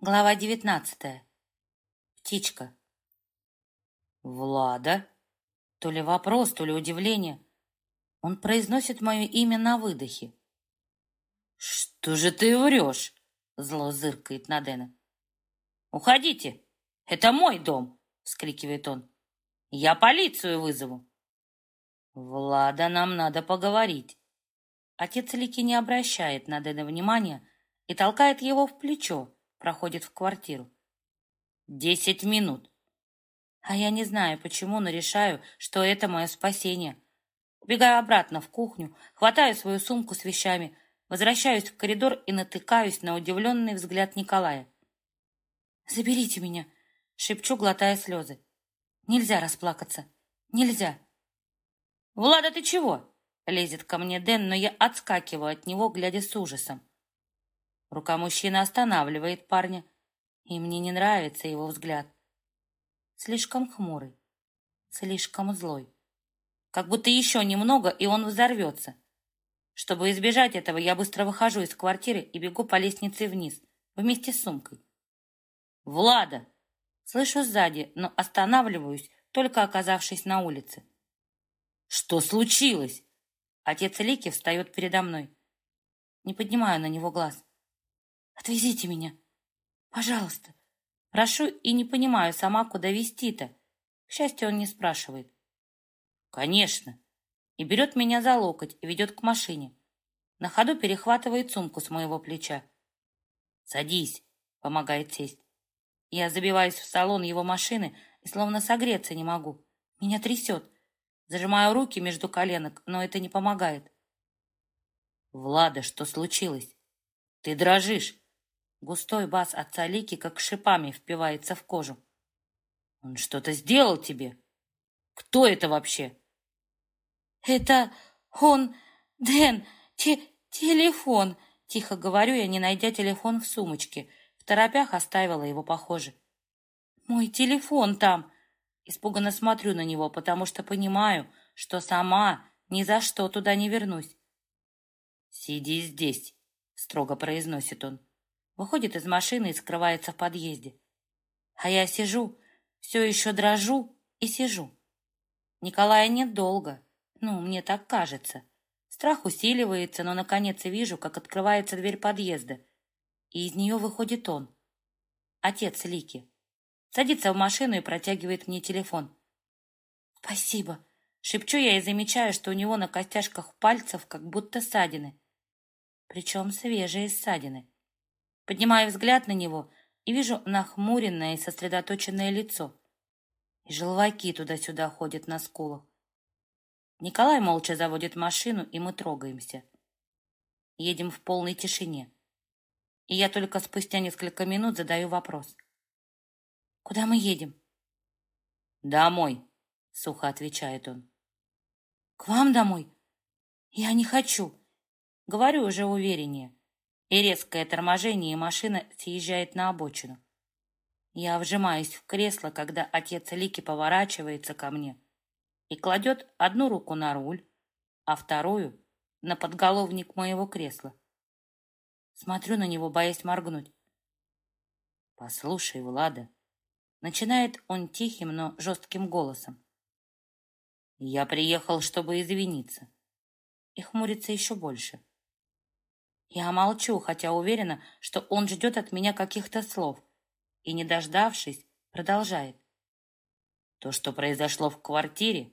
Глава девятнадцатая. Птичка. Влада? То ли вопрос, то ли удивление. Он произносит мое имя на выдохе. «Что же ты врешь?» Зло зыркает на Дэна. «Уходите! Это мой дом!» Вскрикивает он. «Я полицию вызову!» «Влада, нам надо поговорить!» Отец Лики не обращает на Дэна внимания и толкает его в плечо, проходит в квартиру. Десять минут. А я не знаю почему, но решаю, что это мое спасение. Убегаю обратно в кухню, хватаю свою сумку с вещами, возвращаюсь в коридор и натыкаюсь на удивленный взгляд Николая. «Заберите меня!» — шепчу, глотая слезы. «Нельзя расплакаться! Нельзя!» «Влада, ты чего?» — лезет ко мне Дэн, но я отскакиваю от него, глядя с ужасом. Рука мужчины останавливает парня, и мне не нравится его взгляд. Слишком хмурый, слишком злой. Как будто еще немного, и он взорвется. Чтобы избежать этого, я быстро выхожу из квартиры и бегу по лестнице вниз, вместе с сумкой. «Влада!» Слышу сзади, но останавливаюсь, только оказавшись на улице. «Что случилось?» Отец Лики встает передо мной. Не поднимаю на него глаз. Отвезите меня. Пожалуйста. Прошу и не понимаю сама, куда везти-то. К счастью, он не спрашивает. Конечно. И берет меня за локоть и ведет к машине. На ходу перехватывает сумку с моего плеча. «Садись», — помогает сесть. Я забиваюсь в салон его машины и словно согреться не могу. Меня трясет. Зажимаю руки между коленок, но это не помогает. «Влада, что случилось? Ты дрожишь. Густой бас отца Лики как шипами впивается в кожу. «Он что-то сделал тебе? Кто это вообще?» «Это он, Дэн, те телефон!» Тихо говорю я, не найдя телефон в сумочке. В торопях оставила его, похоже. «Мой телефон там!» Испуганно смотрю на него, потому что понимаю, что сама ни за что туда не вернусь. «Сиди здесь», — строго произносит он выходит из машины и скрывается в подъезде. А я сижу, все еще дрожу и сижу. Николая нет долго, ну, мне так кажется. Страх усиливается, но наконец вижу, как открывается дверь подъезда, и из нее выходит он, отец Лики. Садится в машину и протягивает мне телефон. «Спасибо!» Шепчу я и замечаю, что у него на костяшках пальцев как будто ссадины. Причем свежие ссадины. Поднимаю взгляд на него и вижу нахмуренное и сосредоточенное лицо. И желваки туда-сюда ходят на скулах. Николай молча заводит машину, и мы трогаемся. Едем в полной тишине. И я только спустя несколько минут задаю вопрос. «Куда мы едем?» «Домой», — сухо отвечает он. «К вам домой? Я не хочу». Говорю уже увереннее и резкое торможение, и машина съезжает на обочину. Я вжимаюсь в кресло, когда отец Лики поворачивается ко мне и кладет одну руку на руль, а вторую — на подголовник моего кресла. Смотрю на него, боясь моргнуть. «Послушай, Влада», — начинает он тихим, но жестким голосом. «Я приехал, чтобы извиниться». И хмурится еще больше. Я молчу, хотя уверена, что он ждет от меня каких-то слов. И, не дождавшись, продолжает. То, что произошло в квартире,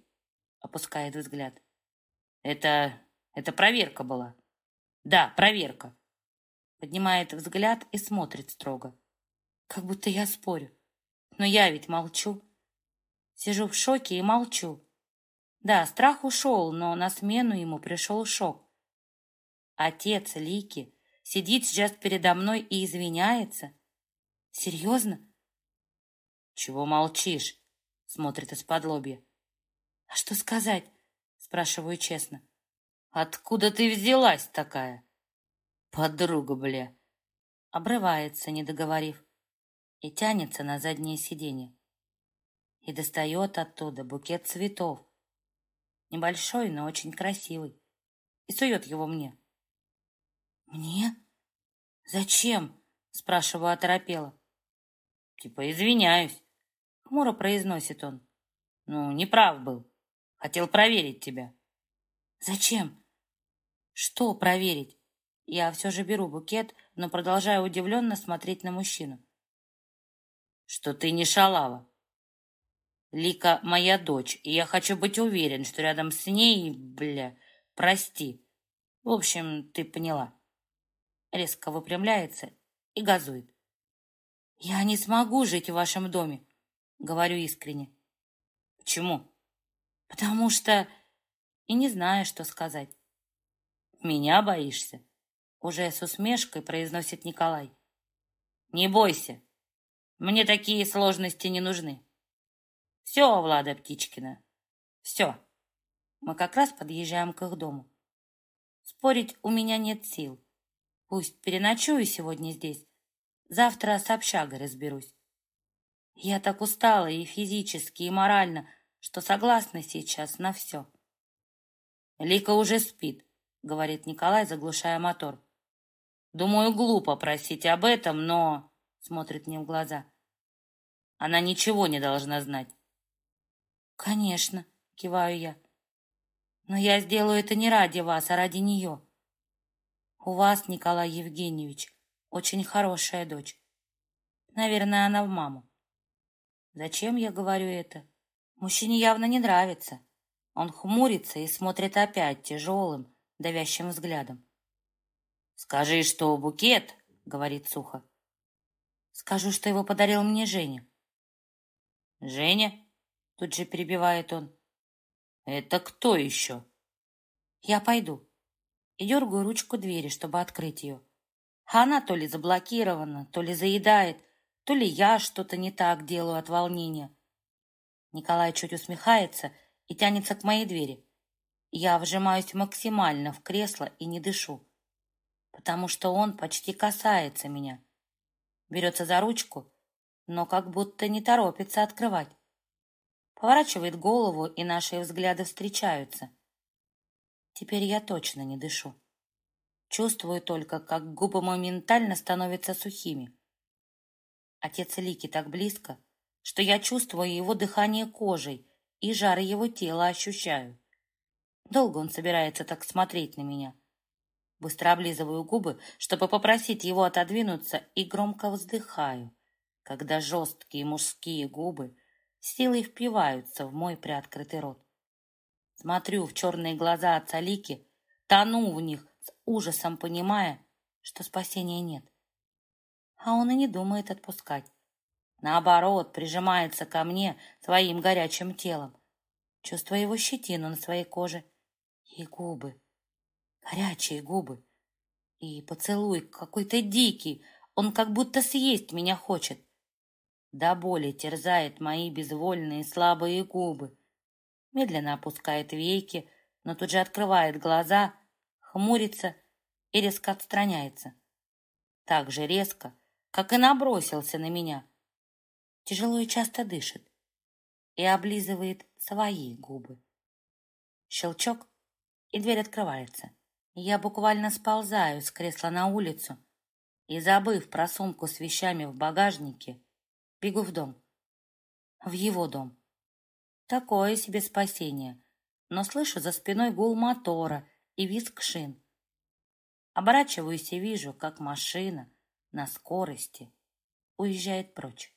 опускает взгляд. Это... это проверка была. Да, проверка. Поднимает взгляд и смотрит строго. Как будто я спорю. Но я ведь молчу. Сижу в шоке и молчу. Да, страх ушел, но на смену ему пришел шок. Отец Лики сидит сейчас передо мной и извиняется? Серьезно? Чего молчишь? Смотрит из-под лобья. А что сказать? Спрашиваю честно. Откуда ты взялась такая? Подруга, бля. Обрывается, не договорив, и тянется на заднее сиденье. И достает оттуда букет цветов. Небольшой, но очень красивый. И сует его мне. «Мне? Зачем?» Спрашиваю оторопела. Типа извиняюсь. Хмуро произносит он. Ну, неправ был. Хотел проверить тебя. Зачем? Что проверить? Я все же беру букет, но продолжаю удивленно смотреть на мужчину. Что ты не шалава. Лика моя дочь, и я хочу быть уверен, что рядом с ней, бля, прости. В общем, ты поняла. Резко выпрямляется и газует. Я не смогу жить в вашем доме, говорю искренне. Почему? Потому что и не знаю, что сказать. Меня боишься? Уже с усмешкой произносит Николай. Не бойся. Мне такие сложности не нужны. Все, Влада Птичкина. Все. Мы как раз подъезжаем к их дому. Спорить у меня нет сил. Пусть переночую сегодня здесь. Завтра с общагой разберусь. Я так устала и физически, и морально, что согласна сейчас на все. Лика уже спит, говорит Николай, заглушая мотор. Думаю, глупо просить об этом, но... Смотрит мне в глаза. Она ничего не должна знать. Конечно, киваю я. Но я сделаю это не ради вас, а ради нее. У вас, Николай Евгеньевич, очень хорошая дочь. Наверное, она в маму. Зачем я говорю это? Мужчине явно не нравится. Он хмурится и смотрит опять тяжелым, давящим взглядом. «Скажи, что букет», — говорит сухо. «Скажу, что его подарил мне Женя». «Женя?» — тут же перебивает он. «Это кто еще?» «Я пойду». И дергаю ручку двери, чтобы открыть ее. Она то ли заблокирована, то ли заедает, то ли я что-то не так делаю от волнения. Николай чуть усмехается — и тянется к моей двери. Я вжимаюсь максимально в кресло и не дышу, потому что он почти касается меня. Берется за ручку, но как будто не торопится открывать. Поворачивает голову, и наши взгляды встречаются. Теперь я точно не дышу. Чувствую только, как губы моментально становятся сухими. Отец Лики так близко, что я чувствую его дыхание кожей, и жар его тела ощущаю. Долго он собирается так смотреть на меня. Быстро облизываю губы, чтобы попросить его отодвинуться, и громко вздыхаю, когда жесткие мужские губы силой впиваются в мой приоткрытый рот. Смотрю в черные глаза отца Лики, тону в них, с ужасом понимая, что спасения нет. А он и не думает отпускать. Наоборот, прижимается ко мне своим горячим телом. Чувствую его щетину на своей коже и губы, горячие губы. И поцелуй какой-то дикий, он как будто съесть меня хочет. До боли терзает мои безвольные слабые губы. Медленно опускает веки, но тут же открывает глаза, хмурится и резко отстраняется. Так же резко, как и набросился на меня — тяжело и часто дышит и облизывает свои губы. Щелчок, и дверь открывается. Я буквально сползаю с кресла на улицу и, забыв про сумку с вещами в багажнике, бегу в дом. В его дом. Такое себе спасение, но слышу за спиной гул мотора и визг шин. Оборачиваюсь и вижу, как машина на скорости уезжает прочь.